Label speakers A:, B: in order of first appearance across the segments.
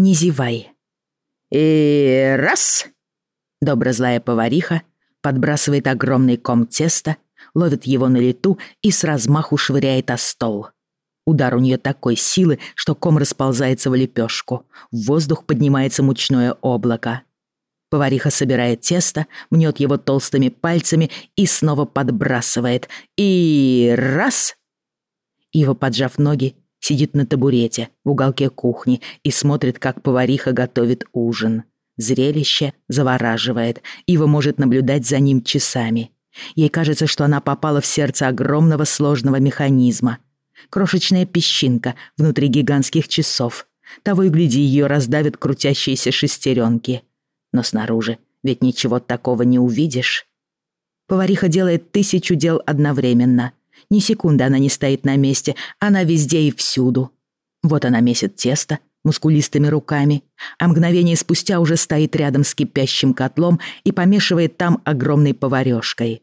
A: не зевай. И раз. Доброзлая повариха подбрасывает огромный ком теста, ловит его на лету и с размаху швыряет о стол. Удар у нее такой силы, что ком расползается в лепешку. В воздух поднимается мучное облако. Повариха собирает тесто, мнет его толстыми пальцами и снова подбрасывает. И раз! Ива, поджав ноги, сидит на табурете в уголке кухни и смотрит, как повариха готовит ужин. Зрелище завораживает. Ива может наблюдать за ним часами. Ей кажется, что она попала в сердце огромного сложного механизма. Крошечная песчинка внутри гигантских часов. Того и гляди, ее раздавят крутящиеся шестеренки. Но снаружи ведь ничего такого не увидишь. Повариха делает тысячу дел одновременно. Ни секунды она не стоит на месте, она везде и всюду. Вот она месит тесто мускулистыми руками, а мгновение спустя уже стоит рядом с кипящим котлом и помешивает там огромной поварёшкой.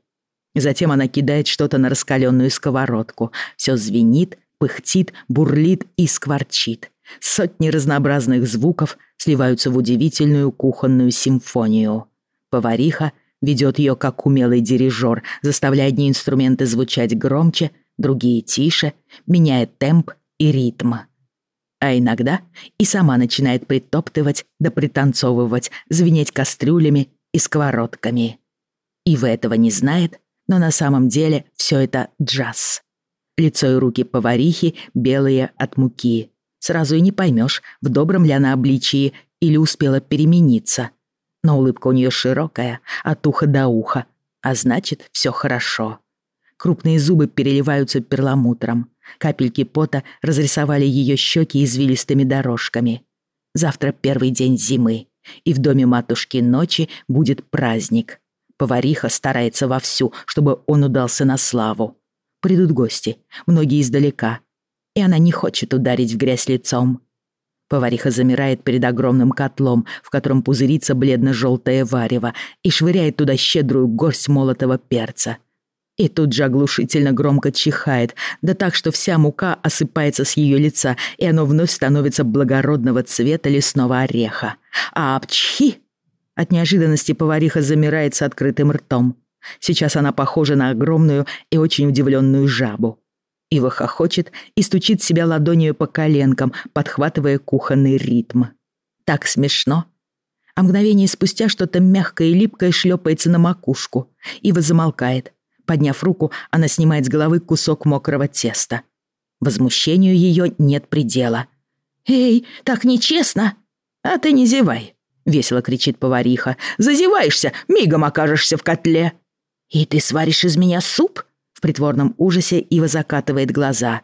A: Затем она кидает что-то на раскаленную сковородку. Все звенит, пыхтит, бурлит и скворчит. Сотни разнообразных звуков сливаются в удивительную кухонную симфонию. Повариха ведет ее как умелый дирижер, заставляя одни инструменты звучать громче, другие тише, меняет темп и ритм. А иногда и сама начинает притоптывать да пританцовывать, звенеть кастрюлями и сковородками. Ива этого не знает, но на самом деле все это джаз. Лицо и руки поварихи белые от муки. Сразу и не поймешь, в добром ли она обличии или успела перемениться. Но улыбка у нее широкая, от уха до уха, а значит, все хорошо. Крупные зубы переливаются перламутром. Капельки пота разрисовали ее щеки извилистыми дорожками. Завтра первый день зимы, и в доме матушки ночи будет праздник. Повариха старается вовсю, чтобы он удался на славу. Придут гости, многие издалека, и она не хочет ударить в грязь лицом. Повариха замирает перед огромным котлом, в котором пузырится бледно-желтое варево, и швыряет туда щедрую горсть молотого перца. И тут же оглушительно громко чихает, да так, что вся мука осыпается с ее лица, и оно вновь становится благородного цвета лесного ореха. А апчхи! От неожиданности повариха замирает с открытым ртом. Сейчас она похожа на огромную и очень удивленную жабу. Ива хохочет и стучит себя ладонью по коленкам, подхватывая кухонный ритм. Так смешно. А мгновение спустя что-то мягкое и липкое шлепается на макушку. Ива замолкает. Подняв руку, она снимает с головы кусок мокрого теста. Возмущению ее нет предела. «Эй, так нечестно!» «А ты не зевай!» — весело кричит повариха. «Зазеваешься, мигом окажешься в котле!» «И ты сваришь из меня суп?» В притворном ужасе Ива закатывает глаза.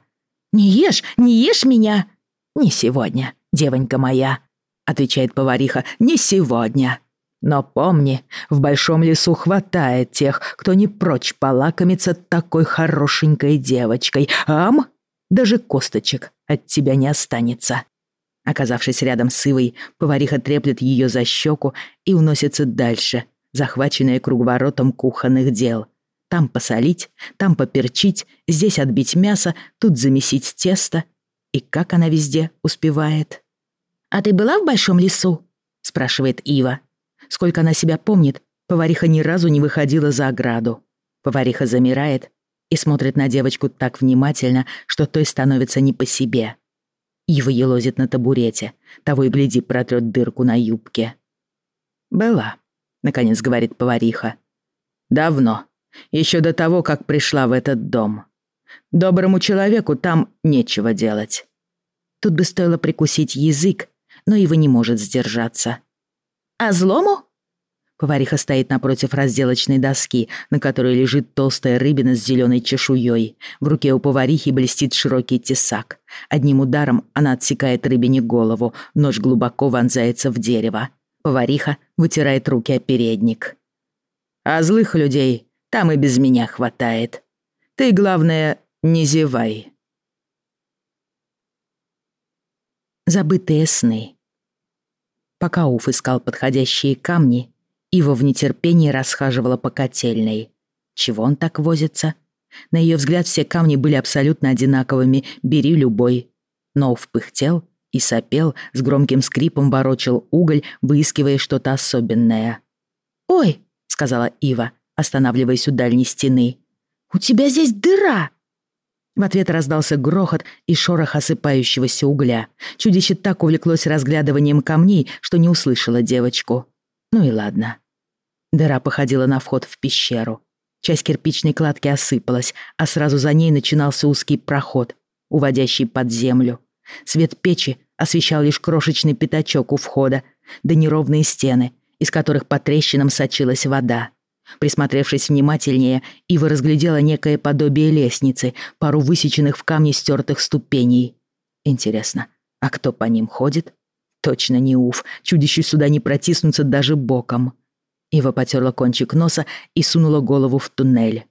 A: «Не ешь, не ешь меня!» «Не сегодня, девонька моя», — отвечает повариха, — «не сегодня». Но помни, в большом лесу хватает тех, кто не прочь полакомиться такой хорошенькой девочкой. Ам? Даже косточек от тебя не останется. Оказавшись рядом с Ивой, повариха треплет ее за щеку и уносится дальше, захваченная круговоротом кухонных дел. Там посолить, там поперчить, здесь отбить мясо, тут замесить тесто. И как она везде успевает? «А ты была в большом лесу?» — спрашивает Ива. Сколько она себя помнит, повариха ни разу не выходила за ограду. Повариха замирает и смотрит на девочку так внимательно, что той становится не по себе. Ива елозит на табурете, того и гляди протрет дырку на юбке. «Была», — наконец говорит повариха. «Давно», еще до того, как пришла в этот дом. Доброму человеку там нечего делать. Тут бы стоило прикусить язык, но его не может сдержаться. «А злому?» Повариха стоит напротив разделочной доски, на которой лежит толстая рыбина с зеленой чешуей. В руке у поварихи блестит широкий тесак. Одним ударом она отсекает рыбине голову, нож глубоко вонзается в дерево. Повариха вытирает руки о передник. «А злых людей там и без меня хватает. Ты, главное, не зевай. Забытые сны. Пока Уф искал подходящие камни, Ива в нетерпении расхаживала по котельной. Чего он так возится? На ее взгляд все камни были абсолютно одинаковыми, бери любой. Но Уф пыхтел и сопел, с громким скрипом ворочал уголь, выискивая что-то особенное.
B: «Ой!»
A: — сказала Ива, останавливаясь у дальней стены.
B: «У тебя здесь дыра!»
A: В ответ раздался грохот и шорох осыпающегося угля. Чудище так увлеклось разглядыванием камней, что не услышало девочку. Ну и ладно. Дыра походила на вход в пещеру. Часть кирпичной кладки осыпалась, а сразу за ней начинался узкий проход, уводящий под землю. Свет печи освещал лишь крошечный пятачок у входа, да неровные стены, из которых по трещинам сочилась вода. Присмотревшись внимательнее, Ива разглядела некое подобие лестницы, пару высеченных в камне стертых ступеней. Интересно, а кто по ним ходит? Точно не Уф, чудищу сюда не протиснуться даже боком. Ива потерла кончик носа и сунула голову в туннель.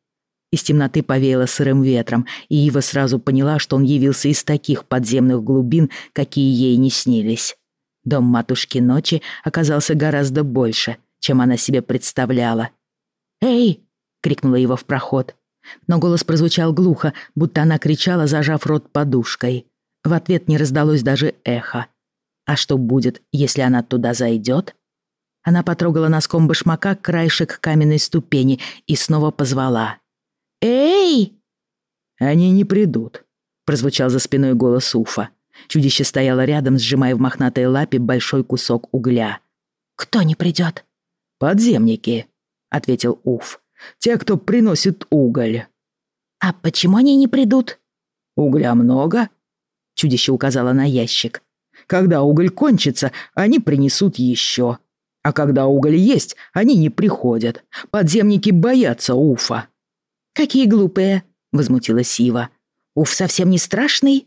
A: Из темноты повеяло сырым ветром, и Ива сразу поняла, что он явился из таких подземных глубин, какие ей не снились. Дом матушки ночи оказался гораздо больше, чем она себе представляла.
B: «Эй!» — крикнула
A: его в проход. Но голос прозвучал глухо, будто она кричала, зажав рот подушкой. В ответ не раздалось даже эхо. А что будет, если она туда зайдет? Она потрогала носком башмака краешек каменной ступени и снова позвала.
B: «Эй!»
A: «Они не придут», — прозвучал за спиной голос Уфа. Чудище стояло рядом, сжимая в мохнатой лапе большой кусок угля.
B: «Кто не придет?»
A: «Подземники», — ответил Уф. «Те, кто приносит уголь».
B: «А почему они не придут?»
A: «Угля много?» Чудище указало на ящик. «Когда уголь кончится, они принесут еще. А когда уголь есть, они не приходят. Подземники боятся Уфа».
B: «Какие глупые!» — возмутилась Сива. «Уф совсем не страшный?»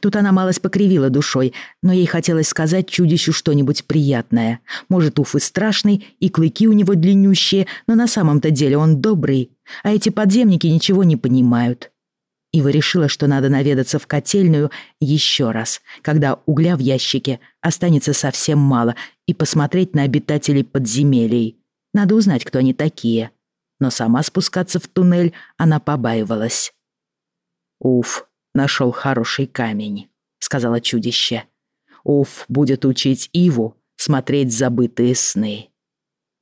B: Тут она малость покривила душой, но ей хотелось сказать чудищу что-нибудь приятное. Может, Уф и страшный, и клыки у него длиннющие, но на самом-то деле он добрый, а эти подземники ничего не понимают. Ива решила, что надо наведаться в котельную еще раз, когда угля в ящике останется совсем мало, и посмотреть на обитателей подземелий. Надо узнать, кто они такие но сама спускаться в туннель она побаивалась. «Уф, нашел хороший камень», — сказала чудище. «Уф будет учить Иву смотреть забытые сны».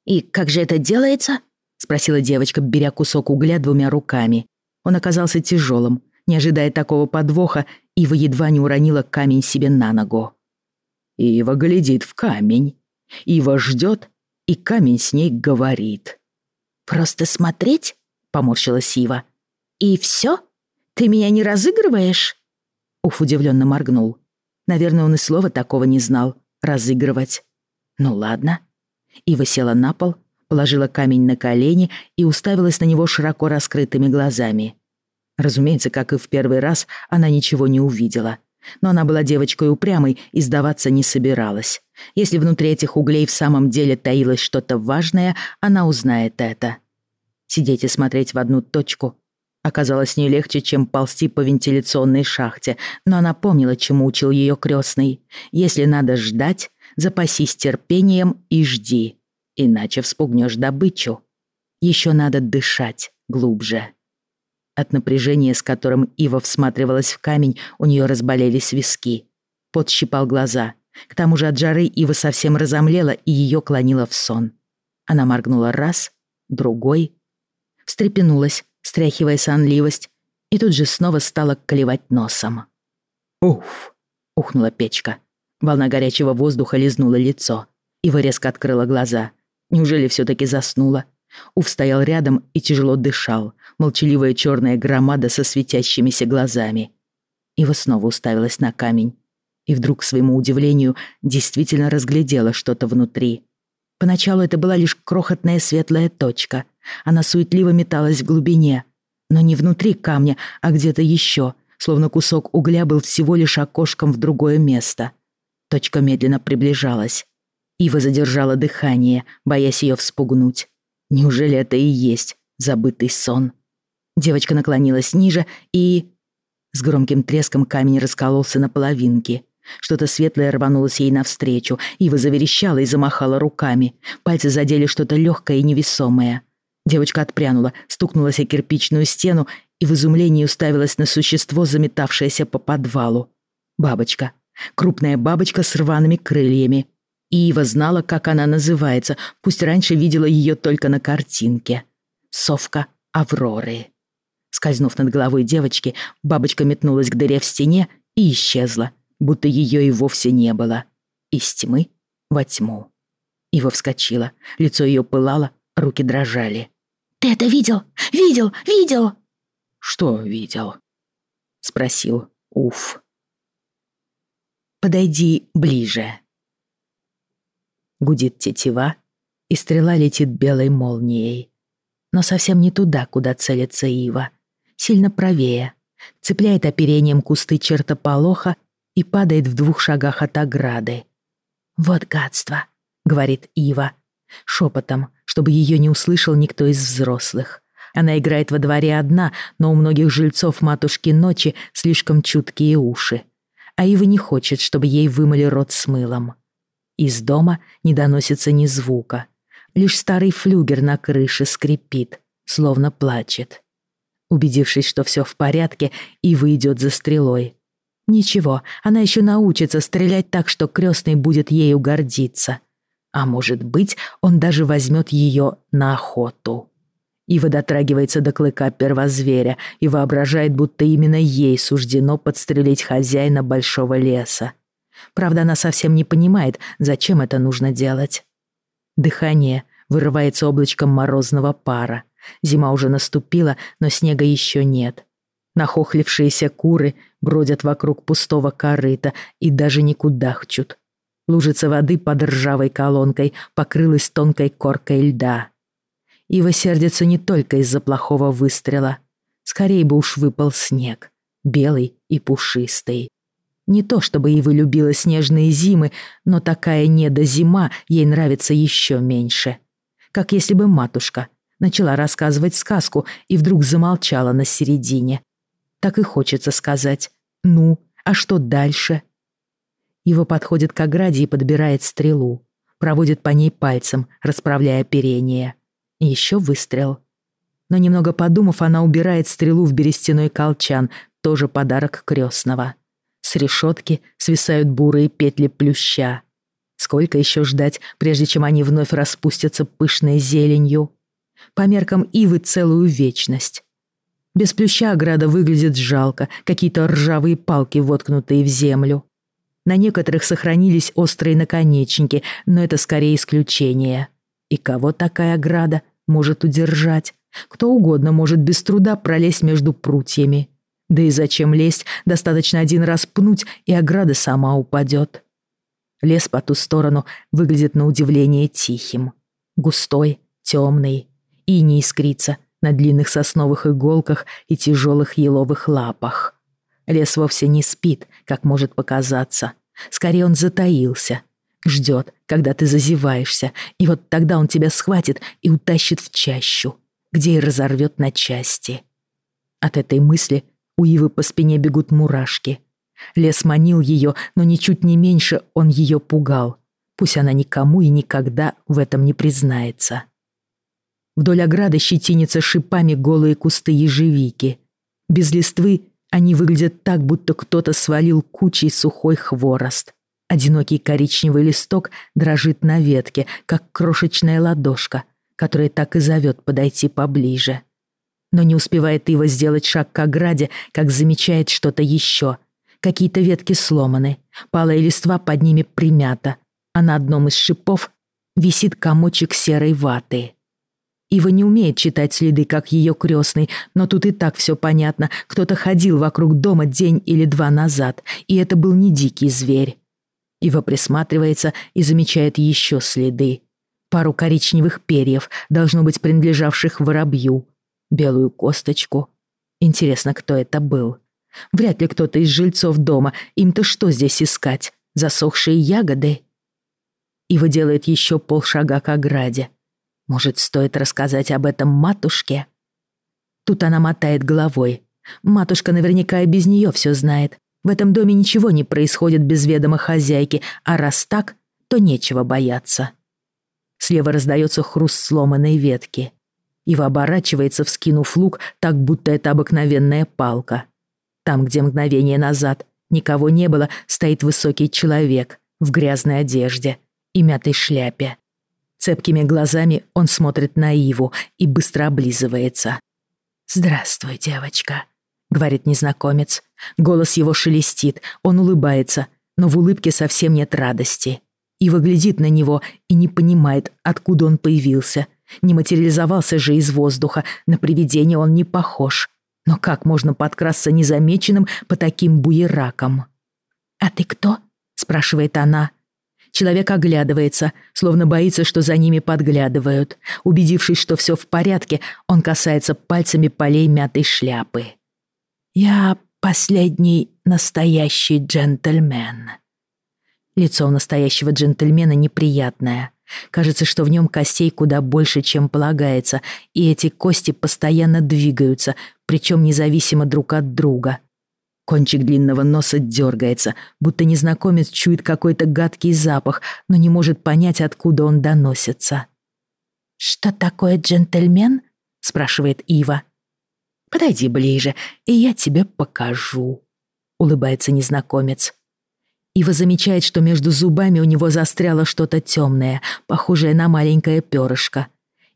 B: «И как же это делается?» — спросила девочка, беря кусок угля двумя руками. Он оказался тяжелым. Не ожидая такого подвоха, Ива едва не уронила камень себе на ногу.
A: Ива глядит в камень. Ива ждет, и камень с ней говорит.
B: «Просто смотреть?» — поморщила Сива. «И все? Ты меня не разыгрываешь?»
A: Уф удивленно моргнул. Наверное, он и слова такого не знал. Разыгрывать. Ну ладно. Ива села на пол, положила камень на колени и уставилась на него широко раскрытыми глазами. Разумеется, как и в первый раз, она ничего не увидела. Но она была девочкой упрямой и сдаваться не собиралась. Если внутри этих углей в самом деле таилось что-то важное, она узнает это. Сидеть и смотреть в одну точку оказалось не легче, чем ползти по вентиляционной шахте, но она помнила, чему учил ее крестный. Если надо ждать, запасись терпением и жди, иначе вспугнешь добычу. Еще надо дышать глубже. От напряжения, с которым Ива всматривалась в камень, у нее разболелись виски. Пот щипал глаза. К тому же от жары Ива совсем разомлела и ее клонила в сон. Она моргнула раз, другой, встрепенулась, стряхивая сонливость, и тут же снова стала клевать носом. «Уф!» — ухнула печка. Волна горячего воздуха лизнула лицо. Ива резко открыла глаза. Неужели все таки заснула? Уф стоял рядом и тяжело дышал, молчаливая черная громада со светящимися глазами. Ива снова уставилась на камень. И вдруг, к своему удивлению, действительно разглядела что-то внутри. Поначалу это была лишь крохотная светлая точка. Она суетливо металась в глубине. Но не внутри камня, а где-то еще, словно кусок угля был всего лишь окошком в другое место. Точка медленно приближалась. Ива задержала дыхание, боясь ее вспугнуть. Неужели это и есть забытый сон? Девочка наклонилась ниже и... С громким треском камень раскололся на половинки. Что-то светлое рванулось ей навстречу. Ива заверещала и замахала руками. Пальцы задели что-то легкое и невесомое. Девочка отпрянула, стукнулась о кирпичную стену и в изумлении уставилась на существо, заметавшееся по подвалу. Бабочка. Крупная бабочка с рваными крыльями. Ива знала, как она называется, пусть раньше видела ее только на картинке. Совка Авроры. Скользнув над головой девочки, бабочка метнулась к дыре в стене и исчезла, будто ее и вовсе не было. Из тьмы во тьму. Ива вскочила, лицо ее пылало, руки дрожали.
B: «Ты это видел? Видел? Видел?»
A: «Что видел?» — спросил Уф. «Подойди ближе». Гудит тетива, и стрела летит белой молнией. Но совсем не туда, куда целится Ива. Сильно правее. Цепляет оперением кусты чертополоха и падает в двух шагах от ограды. «Вот гадство», — говорит Ива, шепотом, чтобы ее не услышал никто из взрослых. Она играет во дворе одна, но у многих жильцов матушки ночи слишком чуткие уши. А Ива не хочет, чтобы ей вымыли рот с мылом. Из дома не доносится ни звука. Лишь старый флюгер на крыше скрипит, словно плачет. Убедившись, что все в порядке, Ива идет за стрелой. Ничего, она еще научится стрелять так, что крестный будет ею гордиться. А может быть, он даже возьмет ее на охоту. Ива дотрагивается до клыка первозверя и воображает, будто именно ей суждено подстрелить хозяина большого леса. Правда, она совсем не понимает, зачем это нужно делать. Дыхание вырывается облачком морозного пара. Зима уже наступила, но снега еще нет. Нахохлившиеся куры бродят вокруг пустого корыта и даже не кудахчут. Лужица воды под ржавой колонкой покрылась тонкой коркой льда. Ива сердится не только из-за плохого выстрела. Скорее бы уж выпал снег, белый и пушистый. Не то чтобы Ива любила снежные зимы, но такая недозима ей нравится еще меньше. Как если бы матушка начала рассказывать сказку и вдруг замолчала на середине. Так и хочется сказать «Ну, а что дальше?» Его подходит к ограде и подбирает стрелу. Проводит по ней пальцем, расправляя оперение. Еще выстрел. Но немного подумав, она убирает стрелу в берестяной колчан, тоже подарок крестного. С решетки свисают бурые петли плюща. Сколько еще ждать, прежде чем они вновь распустятся пышной зеленью? По меркам ивы целую вечность. Без плюща ограда выглядит жалко, какие-то ржавые палки, воткнутые в землю. На некоторых сохранились острые наконечники, но это скорее исключение. И кого такая ограда может удержать? Кто угодно может без труда пролезть между прутьями. Да и зачем лезть, достаточно один раз пнуть, и ограда сама упадет. Лес по ту сторону выглядит на удивление тихим. Густой, темный. И не искрится на длинных сосновых иголках и тяжелых еловых лапах. Лес вовсе не спит, как может показаться. Скорее он затаился. Ждет, когда ты зазеваешься, и вот тогда он тебя схватит и утащит в чащу, где и разорвет на части. От этой мысли у Ивы по спине бегут мурашки. Лес манил ее, но ничуть не меньше он ее пугал. Пусть она никому и никогда в этом не признается. Вдоль ограды щетинятся шипами голые кусты ежевики. Без листвы они выглядят так, будто кто-то свалил кучей сухой хворост. Одинокий коричневый листок дрожит на ветке, как крошечная ладошка, которая так и зовет подойти поближе. Но не успевает Ива сделать шаг к ограде, как замечает что-то еще. Какие-то ветки сломаны, палая листва под ними примята, а на одном из шипов висит комочек серой ваты. Ива не умеет читать следы, как ее крестный, но тут и так все понятно. Кто-то ходил вокруг дома день или два назад, и это был не дикий зверь. Ива присматривается и замечает еще следы. Пару коричневых перьев, должно быть принадлежавших воробью. Белую косточку. Интересно, кто это был? Вряд ли кто-то из жильцов дома. Им-то что здесь искать? Засохшие ягоды? Ива делает еще полшага к ограде. Может, стоит рассказать об этом матушке? Тут она мотает головой. Матушка наверняка и без нее все знает. В этом доме ничего не происходит без ведома хозяйки, а раз так, то нечего бояться. Слева раздается хруст сломанной ветки. Ива оборачивается, вскинув лук, так будто это обыкновенная палка. Там, где мгновение назад
B: Никого не было, стоит высокий человек в грязной одежде и мятой шляпе. Цепкими глазами он смотрит на Иву и быстро облизывается. «Здравствуй, девочка», — говорит незнакомец. Голос его шелестит, он улыбается, но в улыбке совсем нет радости. Ива глядит на него и не понимает, откуда он появился. Не материализовался же из воздуха, на привидение он не похож. Но как можно подкрасться незамеченным по таким буеракам? «А ты кто?» — спрашивает она. Человек оглядывается, словно боится, что за ними подглядывают. Убедившись, что все в порядке, он касается пальцами полей мятой шляпы. «Я последний настоящий джентльмен». Лицо у настоящего джентльмена неприятное. Кажется, что в нем костей куда больше, чем полагается, и эти кости постоянно двигаются, причем независимо друг от друга. Кончик длинного носа дергается, будто незнакомец чует какой-то гадкий запах, но не может понять, откуда он доносится. «Что такое джентльмен?» — спрашивает Ива. «Подойди ближе, и я тебе покажу», — улыбается незнакомец. Ива замечает, что между зубами у него застряло что-то темное, похожее на маленькое перышко.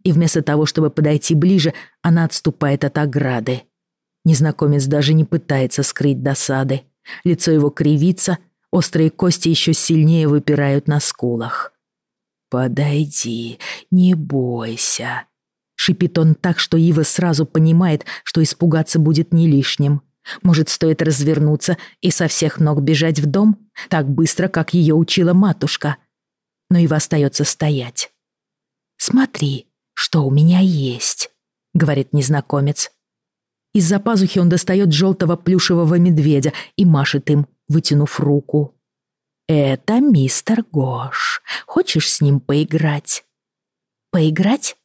B: И вместо того, чтобы подойти ближе, она отступает от ограды. Незнакомец даже не пытается скрыть досады. Лицо его кривится, острые кости еще сильнее выпирают на скулах. «Подойди, не бойся», — шипит он так, что Ива сразу понимает, что испугаться будет не лишним. Может, стоит развернуться и со всех ног бежать в дом, так быстро, как ее учила матушка. Но Ива остается стоять. «Смотри, что у меня есть», — говорит незнакомец. Из-за пазухи он достает желтого плюшевого медведя и машет им, вытянув руку. «Это мистер Гош. Хочешь с ним поиграть?» «Поиграть?»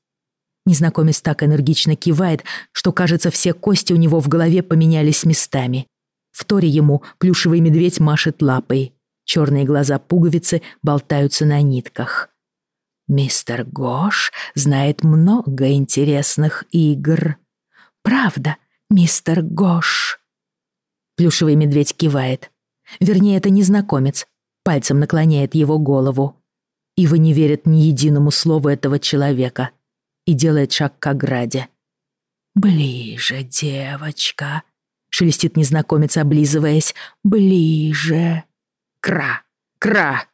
B: Незнакомец так энергично кивает, что, кажется, все кости у него в голове поменялись местами. В торе ему плюшевый медведь машет лапой. Черные глаза пуговицы болтаются на нитках. «Мистер Гош знает много интересных игр». «Правда, «Мистер Гош». Плюшевый медведь кивает. Вернее, это незнакомец. Пальцем наклоняет его голову. Ива не верит ни единому слову этого человека и делает шаг к ограде. «Ближе, девочка», — шелестит незнакомец, облизываясь. «Ближе». «Кра! Кра!»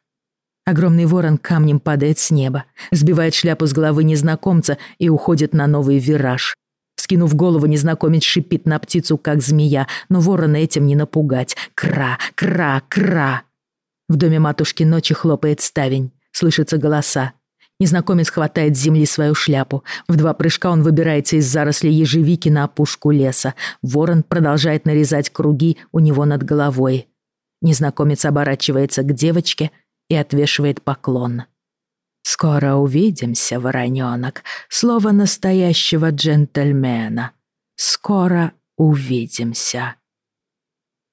B: Огромный ворон камнем падает с неба, сбивает шляпу с головы незнакомца и уходит на новый вираж. Скинув голову, незнакомец шипит на птицу, как змея, но ворона этим не напугать. Кра, кра, кра. В доме матушки ночи хлопает ставень. Слышатся голоса. Незнакомец хватает с земли свою шляпу. В два прыжка он выбирается из зарослей ежевики на опушку леса. Ворон продолжает нарезать круги у него над головой. Незнакомец оборачивается к девочке и отвешивает поклон. «Скоро увидимся, вороненок. Слово настоящего джентльмена. Скоро увидимся».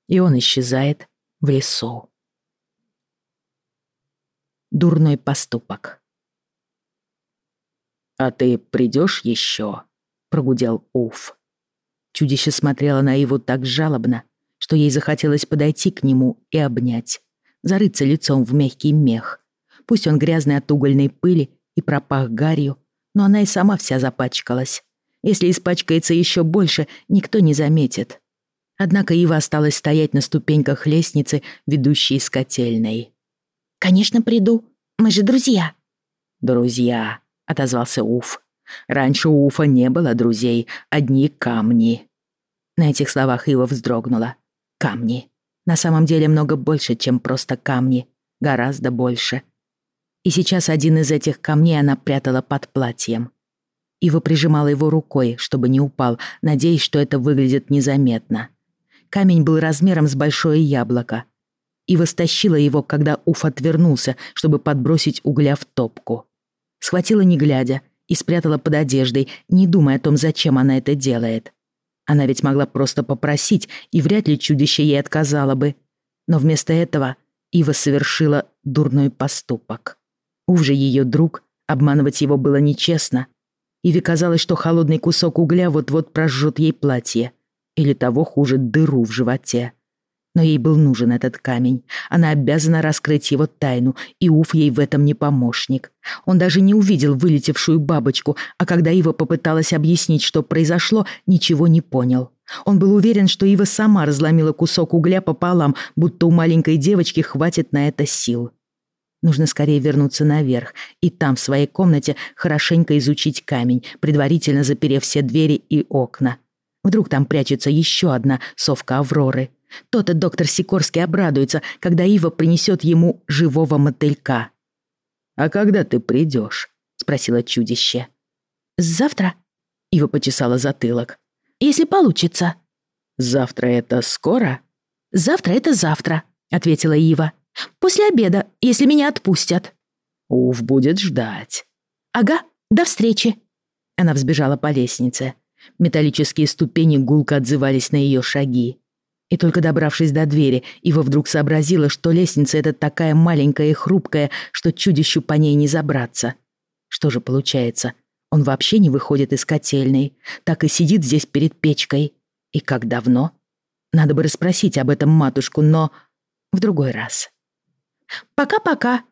B: И он исчезает в лесу. Дурной поступок. «А ты придешь еще?» — прогудел Уф. Чудище смотрело на его так жалобно, что ей захотелось подойти к нему и обнять, зарыться лицом в мягкий мех, Пусть он грязный от угольной пыли и пропах гарью, но она и сама вся запачкалась. Если испачкается еще больше, никто не заметит. Однако Ива осталась стоять на ступеньках лестницы, ведущей из котельной. «Конечно, приду. Мы же друзья». «Друзья», — отозвался Уф. «Раньше у Уфа не было друзей, одни камни». На этих словах Ива вздрогнула. «Камни. На самом деле много больше, чем просто камни. Гораздо больше. И сейчас один из этих камней она прятала под платьем. Ива прижимала его рукой, чтобы не упал, надеясь, что это выглядит незаметно. Камень был размером с большое яблоко. Ива стащила его, когда Уф отвернулся, чтобы подбросить угля в топку. Схватила не глядя и спрятала под одеждой, не думая о том, зачем она это делает. Она ведь могла просто попросить, и вряд ли чудище ей отказало бы. Но вместо этого Ива совершила дурной поступок. Ув же ее друг, обманывать его было нечестно. Иве казалось, что холодный кусок угля вот-вот прожжет ей платье. Или того хуже, дыру в животе. Но ей был нужен этот камень. Она обязана раскрыть его тайну, и Уф ей в этом не помощник. Он даже не увидел вылетевшую бабочку, а когда Ива попыталась объяснить, что произошло, ничего не понял. Он был уверен, что Ива сама разломила кусок угля пополам, будто у маленькой девочки хватит на это сил. Нужно скорее вернуться наверх и там, в своей комнате, хорошенько изучить камень, предварительно заперев все двери и окна. Вдруг там прячется еще одна совка Авроры. То-то доктор Сикорский обрадуется, когда Ива принесет ему живого мотылька.
A: «А когда ты придешь?» — спросила чудище.
B: «Завтра?» — Ива почесала затылок. «Если получится».
A: «Завтра это скоро?»
B: «Завтра это завтра», — ответила Ива. «После обеда, если меня отпустят».
A: «Уф, будет ждать».
B: «Ага, до встречи». Она взбежала по лестнице. Металлические ступени гулко отзывались на ее шаги. И только добравшись до двери, Ива вдруг сообразила, что лестница эта такая маленькая и хрупкая, что чудищу по ней не забраться. Что же получается? Он вообще не выходит из котельной, так и сидит здесь перед печкой. И как давно? Надо бы расспросить об этом матушку, но в другой раз. «Пока-пока!»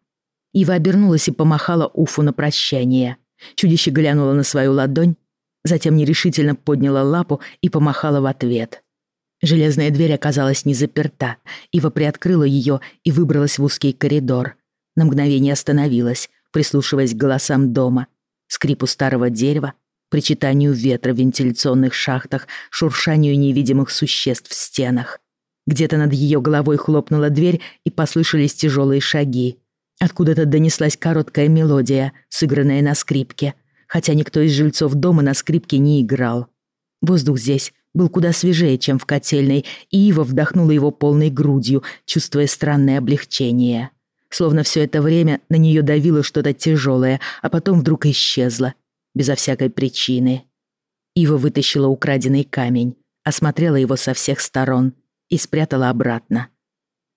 B: Ива обернулась и помахала Уфу на прощание. Чудище глянуло на свою ладонь затем нерешительно подняла лапу и помахала в ответ. Железная дверь оказалась не заперта. Ива приоткрыла ее и выбралась в узкий коридор. На мгновение остановилась, прислушиваясь к голосам дома, скрипу старого дерева, причитанию ветра в вентиляционных шахтах, шуршанию невидимых существ в стенах. Где-то над ее головой хлопнула дверь, и послышались тяжелые шаги. Откуда-то донеслась короткая мелодия, сыгранная на скрипке — хотя никто из жильцов дома на скрипке не играл. Воздух здесь был куда свежее, чем в котельной, и Ива вдохнула его полной грудью, чувствуя странное облегчение. Словно все это время на нее давило что-то тяжелое, а потом вдруг исчезло, безо всякой причины. Ива вытащила украденный камень, осмотрела его со всех сторон и спрятала обратно.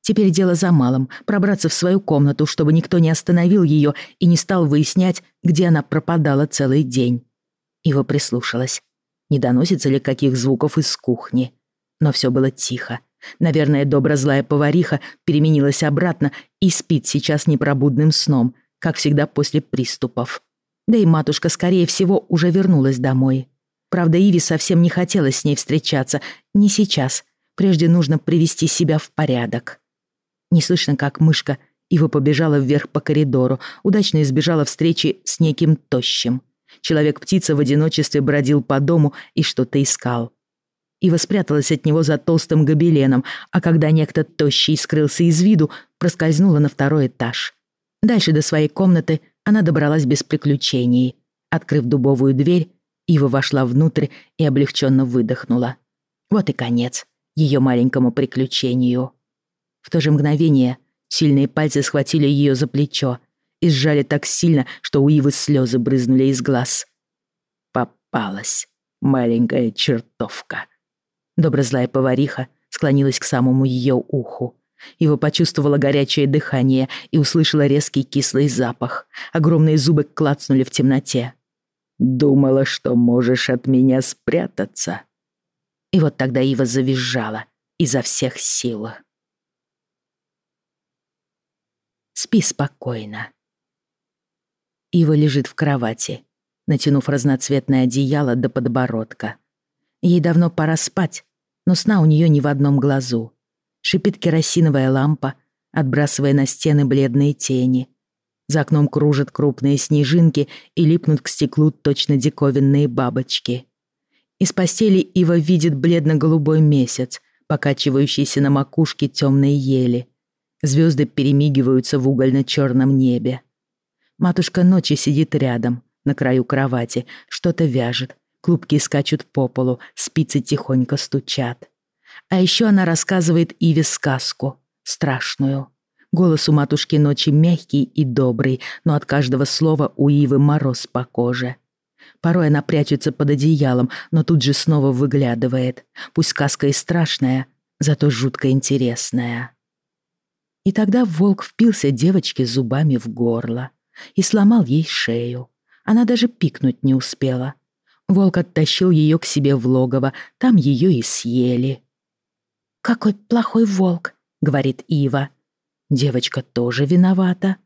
B: Теперь дело за малым — пробраться в свою комнату, чтобы никто не остановил ее и не стал выяснять, где она пропадала целый день. Ива прислушалась. Не доносится ли каких звуков из кухни? Но все было тихо. Наверное, добро-злая повариха переменилась обратно и спит сейчас непробудным сном, как всегда после приступов. Да и матушка, скорее всего, уже вернулась домой. Правда, Иве совсем не хотелось с ней встречаться. Не сейчас. Прежде нужно привести себя в порядок. Не слышно, как мышка Ива побежала вверх по коридору, удачно избежала встречи с неким тощим. Человек-птица в одиночестве бродил по дому и что-то искал. Ива спряталась от него за толстым гобеленом, а когда некто тощий скрылся из виду, проскользнула на второй этаж. Дальше до своей комнаты она добралась без приключений. Открыв дубовую дверь, Ива вошла внутрь и облегченно выдохнула. Вот и конец ее маленькому приключению. В то же мгновение сильные пальцы схватили ее за плечо и сжали так сильно, что у Ивы слезы брызнули из глаз. Попалась маленькая чертовка. Доброзлая повариха склонилась к самому ее уху. Его почувствовала горячее дыхание и услышала резкий кислый запах. Огромные зубы клацнули в темноте. «Думала, что можешь от меня спрятаться». И вот тогда Ива завизжала изо всех сил. Спи спокойно. Ива лежит в кровати, натянув разноцветное одеяло до подбородка. Ей давно пора спать, но сна у нее ни в одном глазу. Шипит керосиновая лампа, отбрасывая на стены бледные тени. За окном кружат крупные снежинки и липнут к стеклу точно диковинные бабочки. Из постели Ива видит бледно-голубой месяц, покачивающийся на макушке темной ели. Звезды перемигиваются в угольно-черном небе. Матушка ночи сидит рядом, на краю кровати, что-то вяжет. Клубки скачут по полу, спицы тихонько стучат. А еще она рассказывает Иве сказку, страшную. Голос у матушки ночи мягкий и добрый, но от каждого слова у Ивы мороз по коже. Порой она прячется под одеялом, но тут же снова выглядывает. Пусть сказка и страшная, зато жутко интересная. И тогда волк впился девочке зубами в горло и сломал ей шею. Она даже пикнуть не успела. Волк оттащил ее к себе в логово, там ее и съели. «Какой плохой волк», — говорит Ива. Девочка тоже виновата.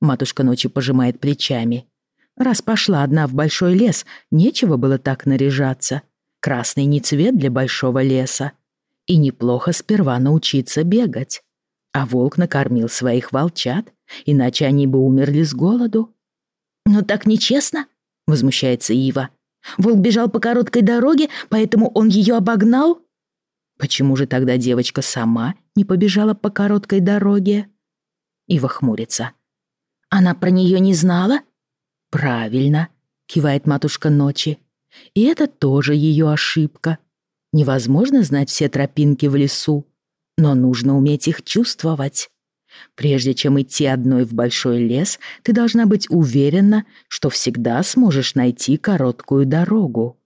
B: Матушка ночи пожимает плечами. Раз пошла одна в большой лес, нечего было так наряжаться. Красный не цвет для большого леса. И неплохо сперва научиться бегать. А волк накормил своих волчат, иначе они бы умерли с голоду. «Ну так нечестно», — возмущается Ива. «Волк бежал по короткой дороге, поэтому он ее обогнал?» Почему же тогда девочка сама не побежала по короткой дороге? Ива хмурится. Она про нее не знала? Правильно, кивает матушка ночи. И это тоже ее ошибка. Невозможно знать все тропинки в лесу, но нужно уметь их чувствовать. Прежде чем идти одной в большой лес, ты должна быть уверена, что всегда сможешь найти короткую дорогу.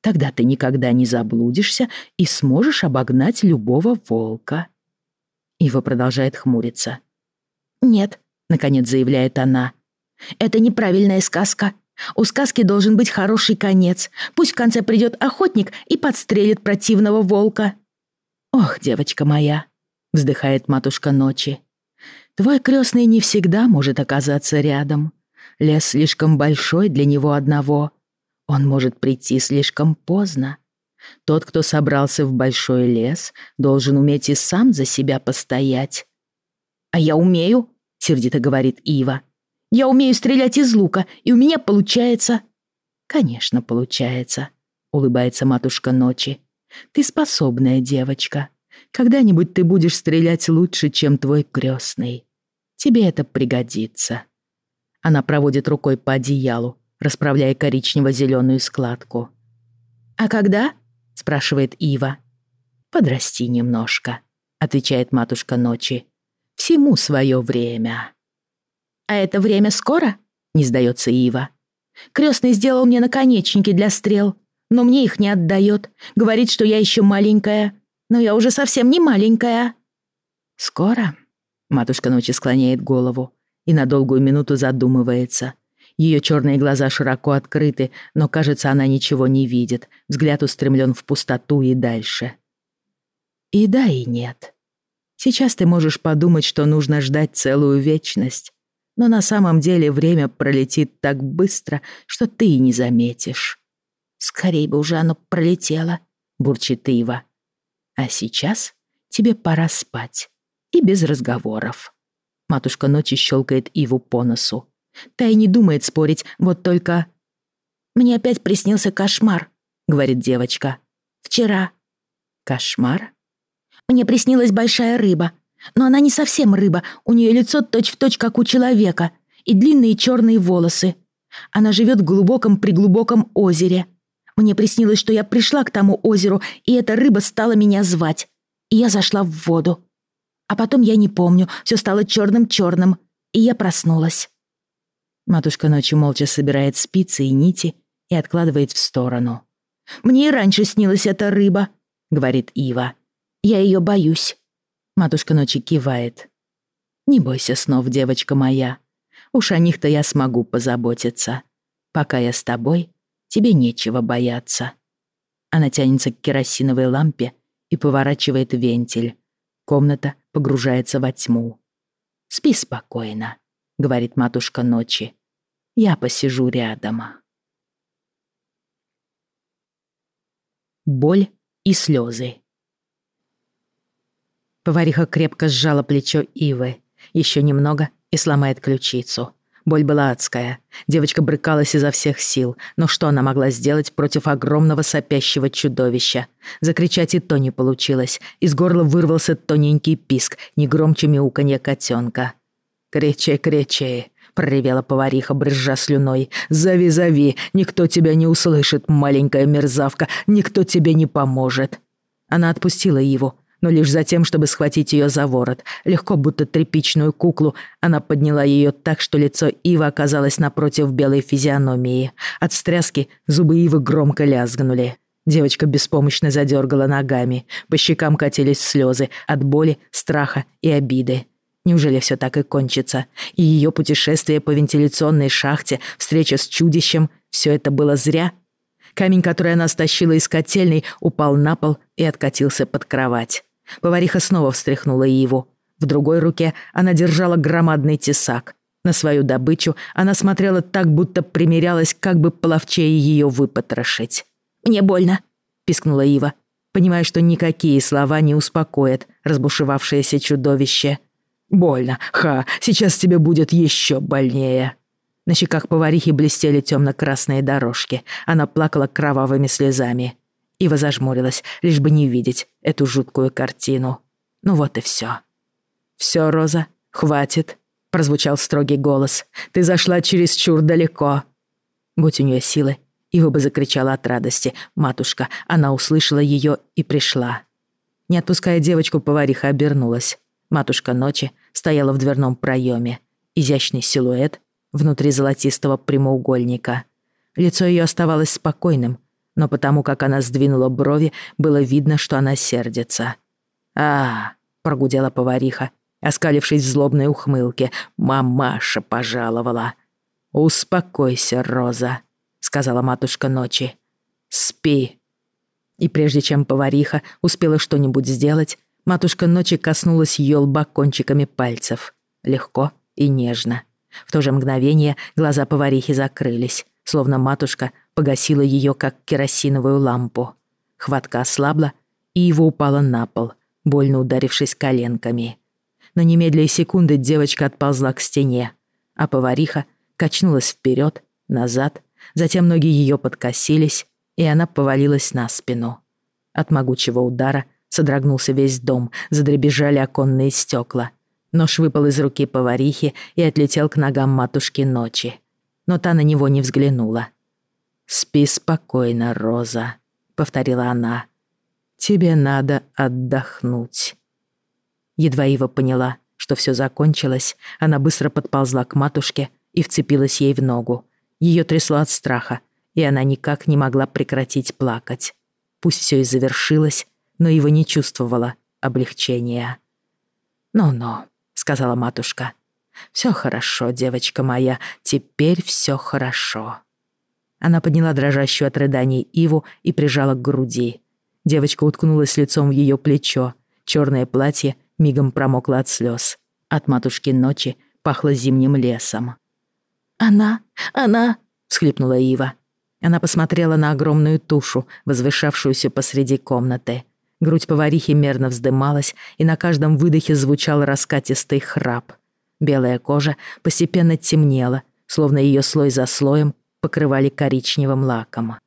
B: Тогда ты никогда не заблудишься и сможешь обогнать любого волка. Ива продолжает хмуриться. «Нет», — наконец заявляет она, — «это неправильная сказка. У сказки должен быть хороший конец. Пусть в конце придет охотник и подстрелит противного волка». «Ох, девочка моя», — вздыхает матушка ночи, — «твой крестный не всегда может оказаться рядом. Лес слишком большой для него одного, он может прийти слишком поздно. Тот, кто собрался в большой лес, должен уметь и сам за себя постоять. «А я умею», — сердито говорит Ива. «Я умею стрелять из лука, и у меня получается». «Конечно, получается», — улыбается матушка ночи. «Ты способная девочка. Когда-нибудь ты будешь стрелять лучше, чем твой крестный. Тебе это пригодится». Она проводит рукой по одеялу, расправляя коричнево-зеленую складку. «А когда?» — спрашивает Ива. «Подрасти немножко», — отвечает матушка ночи. «Всему свое время». «А это время скоро?» — не сдается Ива. «Крестный сделал мне наконечники для стрел, но мне их не отдает. Говорит, что я еще маленькая. Но я уже совсем не маленькая». «Скоро?» — матушка ночи склоняет голову и на долгую минуту задумывается — ее черные глаза широко открыты, но, кажется, она ничего не видит. Взгляд устремлен в пустоту и дальше. И да, и нет. Сейчас ты можешь подумать, что нужно ждать целую вечность. Но на самом деле время пролетит так быстро, что ты и не заметишь. «Скорей бы уже оно пролетело», — бурчит Ива. «А сейчас тебе пора спать. И без разговоров». Матушка ночи щелкает Иву по носу. Та и не думает спорить, вот только... «Мне опять приснился кошмар», — говорит девочка. «Вчера». «Кошмар?» «Мне приснилась большая рыба. Но она не совсем рыба, у нее лицо точь-в-точь, точь, как у человека, и длинные черные волосы. Она живет в глубоком-приглубоком озере. Мне приснилось, что я пришла к тому озеру, и эта рыба стала меня звать. И я зашла в воду. А потом я не помню, все стало черным-черным, и я проснулась. Матушка ночью молча собирает спицы и нити и откладывает в сторону. «Мне и раньше снилась эта рыба», — говорит Ива. «Я ее боюсь». Матушка ночи кивает. «Не бойся снов, девочка моя. Уж о них-то я смогу позаботиться. Пока я с тобой, тебе нечего бояться». Она тянется к керосиновой лампе и поворачивает вентиль. Комната погружается во тьму. «Спи спокойно», — говорит матушка ночи. «Я посижу рядом». Боль и слезы. Повариха крепко сжала плечо Ивы. Еще немного и сломает ключицу. Боль была адская. Девочка брыкалась изо всех сил. Но что она могла сделать против огромного сопящего чудовища? Закричать и то не получилось. Из горла вырвался тоненький писк, не громче мяуканья котенка. «Кричи, кричи!» — проревела повариха, брызжа слюной. «Зови, зови! Никто тебя не услышит, маленькая мерзавка! Никто тебе не поможет!» Она отпустила его, но лишь за тем, чтобы схватить ее за ворот. Легко, будто тряпичную куклу, она подняла ее так, что лицо Ивы оказалось напротив белой физиономии. От встряски зубы Ивы громко лязгнули. Девочка беспомощно задергала ногами. По щекам катились слезы от боли, страха и обиды. Неужели все так и кончится? И ее путешествие по вентиляционной шахте, встреча с чудищем — все это было зря? Камень, который она стащила из котельной, упал на пол и откатился под кровать.
A: Повариха снова встряхнула его. В другой руке она держала громадный тесак. На свою добычу она смотрела так, будто примерялась, как бы половчее ее выпотрошить.
B: «Мне больно», —
A: пискнула Ива, понимая, что никакие слова не успокоят разбушевавшееся чудовище. «Больно, ха, сейчас тебе будет еще больнее». На щеках поварихи блестели темно-красные дорожки. Она плакала кровавыми слезами. Ива зажмурилась, лишь бы не видеть эту жуткую картину. Ну вот и все. «Все, Роза, хватит», — прозвучал строгий голос. «Ты зашла чересчур далеко». Будь у нее силы, Ива бы закричала от радости. «Матушка!» Она услышала ее и пришла. Не отпуская девочку, повариха обернулась. Матушка ночи стояла в дверном проеме. Изящный силуэт внутри золотистого прямоугольника. Лицо ее оставалось спокойным, но потому как она сдвинула брови, было видно, что она сердится. а, прогудела повариха, оскалившись в злобной ухмылке. «Мамаша пожаловала». «Успокойся, Роза», — сказала матушка ночи. «Спи». И прежде чем повариха успела что-нибудь сделать, матушка ночи коснулась ее лба кончиками пальцев. Легко и нежно. В то же мгновение глаза поварихи закрылись, словно матушка погасила ее, как керосиновую лампу. Хватка ослабла, и его упала на пол, больно ударившись коленками. Но немедля секунды девочка отползла к стене, а повариха качнулась вперед, назад, затем ноги ее подкосились, и она повалилась на спину. От могучего удара содрогнулся весь дом, задребежали оконные стекла — Нож выпал из руки поварихи и отлетел к ногам матушки ночи. Но та на него не взглянула. «Спи спокойно, Роза», — повторила она. «Тебе надо отдохнуть». Едва Ива поняла, что все закончилось, она быстро подползла к матушке и вцепилась ей в ногу. Ее трясло от страха, и она никак не могла прекратить плакать. Пусть все и завершилось, но Ива не чувствовала облегчения. «Ну-ну, — сказала матушка. «Всё хорошо, девочка моя, теперь всё хорошо». Она подняла дрожащую от рыданий Иву и прижала к груди. Девочка уткнулась лицом в её плечо. Чёрное платье мигом промокло от слёз. От матушки ночи пахло зимним лесом.
B: «Она, она!»
A: — всхлипнула Ива. Она посмотрела на огромную тушу, возвышавшуюся посреди комнаты. Грудь поварихи мерно вздымалась, и на каждом выдохе звучал раскатистый храп. Белая кожа постепенно темнела, словно ее слой за слоем покрывали коричневым лаком.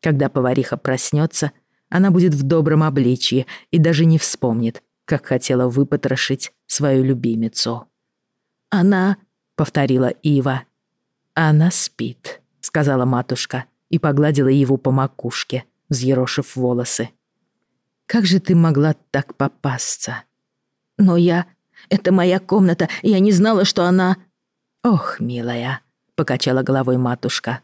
A: Когда повариха проснется, она будет в добром обличье и даже не вспомнит, как хотела выпотрошить свою любимицу.
B: «Она...»
A: — повторила Ива. «Она спит», — сказала матушка и погладила его по макушке, взъерошив волосы. Как же ты могла так попасться?
B: Но я... Это моя комната, я не знала, что она...
A: Ох, милая, покачала головой матушка.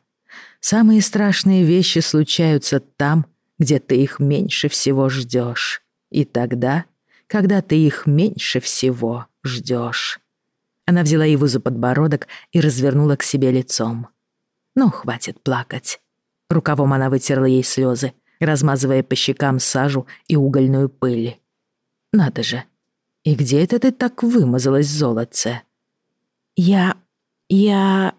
A: Самые страшные вещи случаются там, где ты их меньше всего ждешь. И тогда, когда ты их меньше всего ждешь. Она взяла его за подбородок и развернула к себе лицом. Ну, хватит плакать. Рукавом она вытерла ей слезы размазывая по щекам сажу и угольную пыль. «Надо же! И где это ты так вымазалась, золотце?»
B: «Я... я...»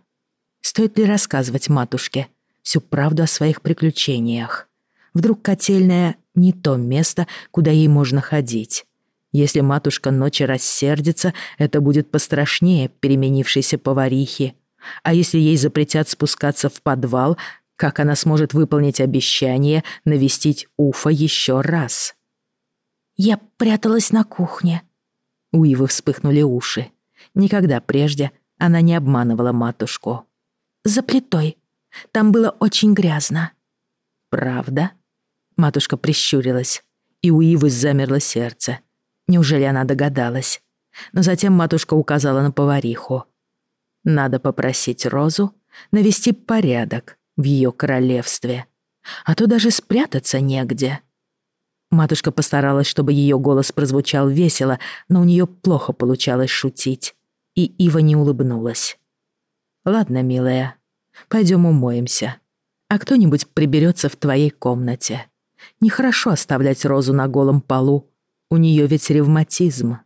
A: Стоит ли рассказывать матушке всю правду о своих приключениях? Вдруг котельная — не то место, куда ей можно ходить. Если матушка ночи рассердится, это будет пострашнее переменившейся поварихи. А если ей запретят спускаться в подвал, как она сможет выполнить обещание навестить Уфа еще раз?
B: «Я пряталась на кухне».
A: У Ивы вспыхнули уши. Никогда прежде она не обманывала матушку.
B: «За плитой. Там было очень грязно».
A: «Правда?» Матушка прищурилась, и у Ивы замерло сердце. Неужели она догадалась? Но затем матушка указала на повариху. «Надо попросить Розу навести порядок в ее королевстве. А то даже спрятаться негде. Матушка постаралась, чтобы ее голос прозвучал весело, но у нее плохо получалось шутить. И Ива не улыбнулась. «Ладно, милая, пойдем умоемся. А кто-нибудь приберется в твоей комнате. Нехорошо оставлять розу на голом полу. У нее ведь ревматизм.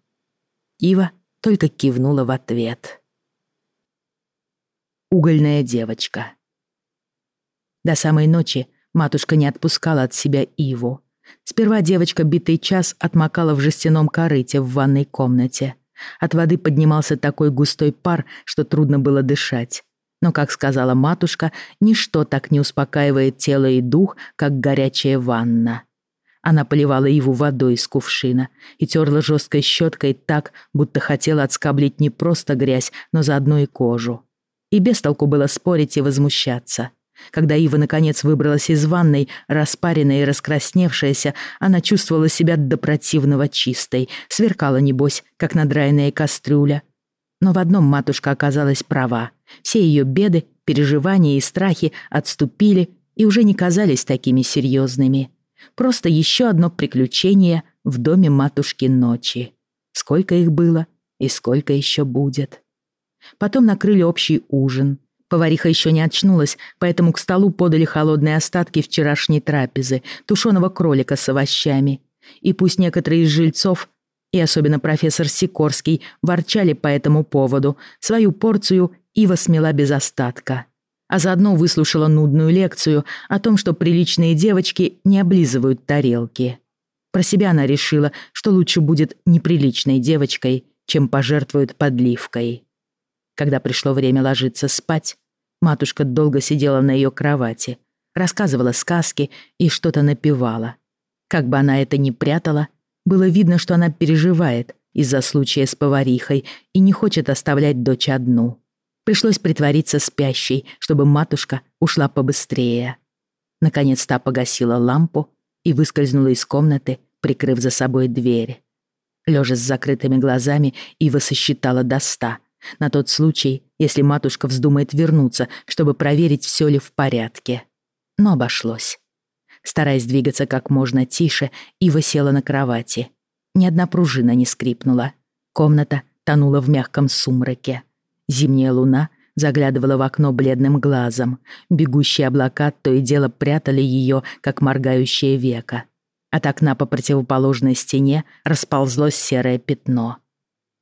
A: Ива только кивнула в ответ. Угольная девочка. До самой ночи матушка не отпускала от себя Иву. Сперва девочка битый час отмокала в жестяном корыте в ванной комнате. От воды поднимался такой густой пар, что трудно было дышать. Но, как сказала матушка, ничто так не успокаивает тело и дух, как горячая ванна. Она поливала Иву водой из кувшина и терла жесткой щеткой так, будто хотела отскоблить не просто грязь, но заодно и кожу. И без толку было спорить и возмущаться. Когда Ива наконец выбралась из ванной, распаренная и раскрасневшаяся, она чувствовала себя до противного чистой, сверкала, небось, как надраенная кастрюля. Но в одном матушка оказалась права. Все ее беды, переживания и страхи отступили и уже не казались такими серьезными. Просто еще одно приключение в доме матушки ночи. Сколько их было и сколько еще будет. Потом накрыли общий ужин — Повариха еще не очнулась, поэтому к столу подали холодные остатки вчерашней трапезы, тушеного кролика с овощами. И пусть некоторые из жильцов, и особенно профессор Сикорский, ворчали по этому поводу, свою порцию Ива смела без остатка. А заодно выслушала нудную лекцию о том, что приличные девочки не облизывают тарелки. Про себя она решила, что лучше будет неприличной девочкой, чем пожертвует подливкой. Когда пришло время ложиться спать, матушка долго сидела на ее кровати, рассказывала сказки и что-то напевала. Как бы она это ни прятала, было видно, что она переживает из-за случая с поварихой и не хочет оставлять дочь одну. Пришлось притвориться спящей, чтобы матушка ушла побыстрее. Наконец та погасила лампу и выскользнула из комнаты, прикрыв за собой дверь. Лежа с закрытыми глазами, Ива сосчитала до ста — на тот случай, если матушка вздумает вернуться, чтобы проверить, все ли в порядке. Но обошлось. Стараясь двигаться как можно тише, Ива села на кровати. Ни одна пружина не скрипнула. Комната тонула в мягком сумраке. Зимняя луна заглядывала в окно бледным глазом. Бегущие облака то и дело прятали ее, как моргающее веко. От окна по противоположной стене расползлось серое пятно —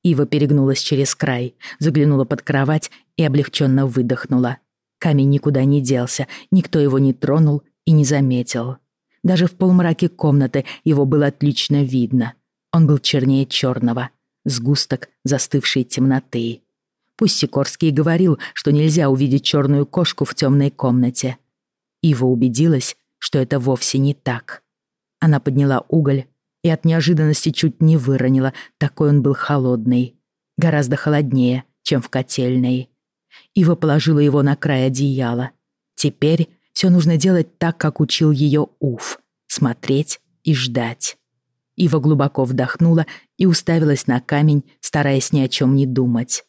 A: Ива перегнулась через край, заглянула под кровать и облегченно выдохнула. Камень никуда не делся, никто его не тронул и не заметил. Даже в полумраке комнаты его было отлично видно. Он был чернее черного, сгусток застывшей темноты. Пусть Сикорский говорил, что нельзя увидеть черную кошку в темной комнате. Ива убедилась, что это вовсе не так. Она подняла уголь и от неожиданности чуть не выронила, такой он был холодный. Гораздо холоднее, чем в котельной. Ива положила его на край одеяла. Теперь все нужно делать так, как учил ее Уф. Смотреть и ждать. Ива глубоко вдохнула и уставилась на камень, стараясь ни о чем не думать.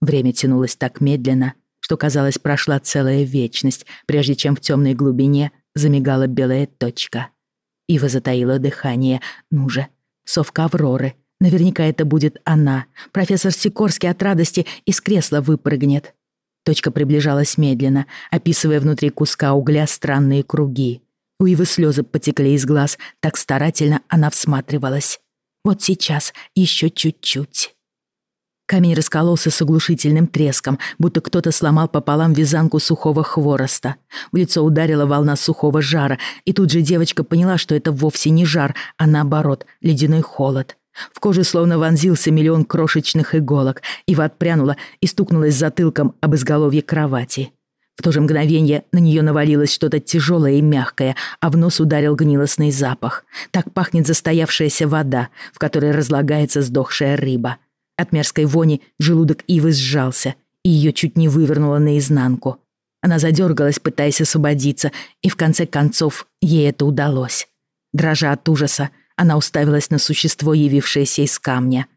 A: Время тянулось так медленно, что, казалось, прошла целая вечность, прежде чем в темной глубине замигала белая точка. Ива затаила дыхание. Ну же, совка Авроры. Наверняка это будет она. Профессор Сикорский от радости из кресла выпрыгнет. Точка приближалась медленно, описывая внутри куска угля странные круги. У Ивы слезы потекли из глаз, так старательно она всматривалась. Вот сейчас, еще чуть-чуть. Камень раскололся с оглушительным треском, будто кто-то сломал пополам вязанку сухого хвороста. В лицо ударила волна сухого жара, и тут же девочка поняла, что это вовсе не жар, а наоборот, ледяной холод. В коже словно вонзился миллион крошечных иголок. Ива отпрянула и стукнулась затылком об изголовье кровати. В то же мгновение на нее навалилось что-то тяжелое и мягкое, а в нос ударил гнилостный запах. Так пахнет застоявшаяся вода, в которой разлагается сдохшая рыба. От мерзкой вони желудок Ивы сжался, и ее чуть не вывернуло наизнанку. Она задергалась, пытаясь освободиться, и в конце концов ей это удалось. Дрожа от ужаса, она уставилась на существо, явившееся из камня.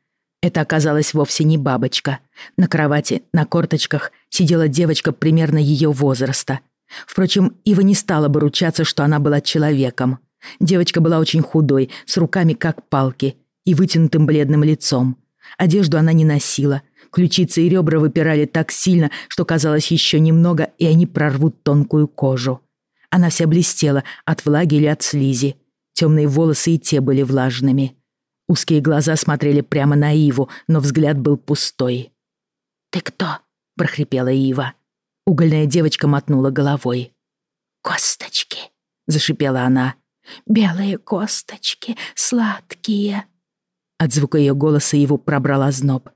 A: Это оказалось вовсе не бабочка. На кровати, на корточках, сидела девочка примерно ее возраста. Впрочем, Ива не стала бы ручаться, что она была человеком. Девочка была очень худой, с руками как палки и вытянутым бледным лицом. Одежду она не носила. Ключицы и ребра выпирали так сильно, что казалось еще немного, и они прорвут тонкую кожу. Она вся блестела от влаги или от слизи. Темные волосы и те были влажными. Узкие глаза смотрели прямо на Иву, но взгляд был пустой.
B: «Ты кто?»
A: — прохрипела Ива. Угольная девочка мотнула головой.
B: «Косточки!»
A: — зашипела она.
B: «Белые косточки, сладкие!»
A: От звука ее голоса его пробрала зноб.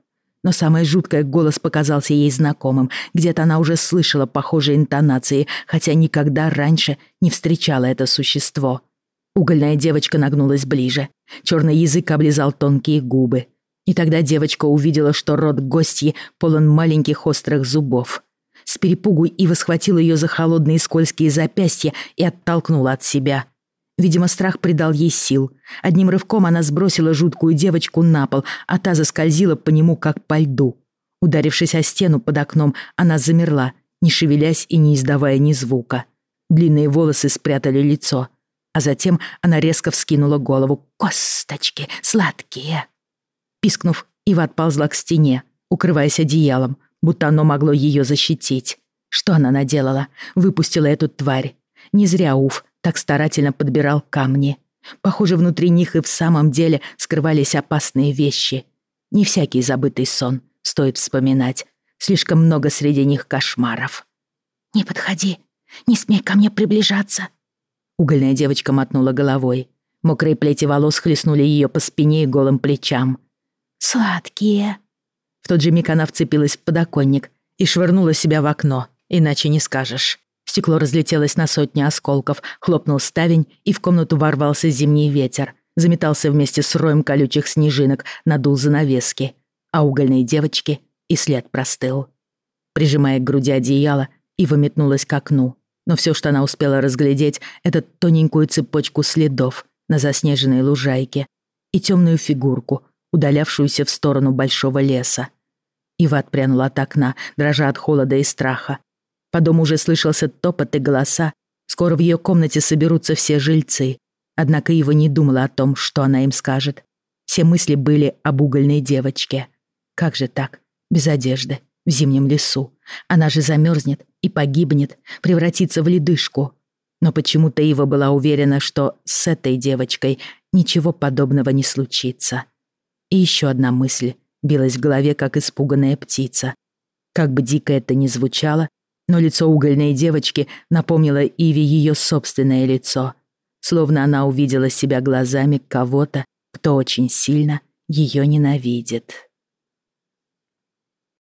A: Но самое жуткое голос показался ей знакомым. Где-то она уже слышала похожие интонации, хотя никогда раньше не встречала это существо. Угольная девочка нагнулась ближе. Черный язык облизал тонкие губы. И тогда девочка увидела, что рот гостьи полон маленьких острых зубов. С перепугу Ива схватила ее за холодные скользкие запястья и оттолкнула от себя. Видимо, страх придал ей сил. Одним рывком она сбросила жуткую девочку на пол, а та заскользила по нему, как по льду. Ударившись о стену под окном, она замерла, не шевелясь и не издавая ни звука. Длинные волосы спрятали лицо — а затем она резко вскинула голову. «Косточки сладкие!» Пискнув, Ива отползла к стене, укрываясь одеялом, будто оно могло ее защитить. Что она наделала? Выпустила эту тварь. Не зря Уф так старательно подбирал камни. Похоже, внутри них и в самом деле скрывались опасные вещи. Не всякий забытый сон стоит вспоминать. Слишком много среди них кошмаров.
B: «Не подходи, не смей ко мне приближаться»,
A: Угольная девочка мотнула головой. Мокрые плети волос хлестнули ее по спине и голым плечам.
B: «Сладкие».
A: В тот же миг она вцепилась в подоконник и швырнула себя в окно, иначе не скажешь. Стекло разлетелось на сотни осколков, хлопнул ставень, и в комнату ворвался зимний ветер. Заметался вместе с роем колючих снежинок, надул занавески. А угольные девочки и след простыл. Прижимая к груди одеяло, Ива метнулась к окну но все, что она успела разглядеть, это тоненькую цепочку следов на заснеженной лужайке и темную фигурку, удалявшуюся в сторону большого леса. Ива отпрянула от окна, дрожа от холода и страха. По дому уже слышался топот и голоса. Скоро в ее комнате соберутся все жильцы. Однако Ива не думала о том, что она им скажет. Все мысли были об угольной девочке. Как же так, без одежды, в зимнем лесу? Она же замерзнет и погибнет, превратится в ледышку. Но почему-то Ива была уверена, что с этой девочкой ничего подобного не случится. И еще одна мысль билась в голове, как испуганная птица. Как бы дико это ни звучало, но лицо угольной девочки напомнило Иве ее собственное лицо, словно она увидела себя глазами кого-то, кто очень сильно ее ненавидит.